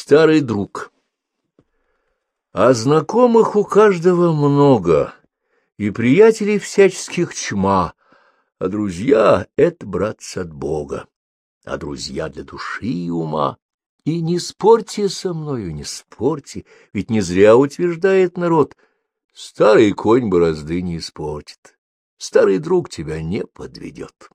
Старый друг. А знакомых у каждого много, и приятелей всяческих чма, а друзья — это, братцы, от Бога, а друзья для души и ума. И не спорьте со мною, не спорьте, ведь не зря утверждает народ, старый конь борозды не испортит, старый друг тебя не подведет.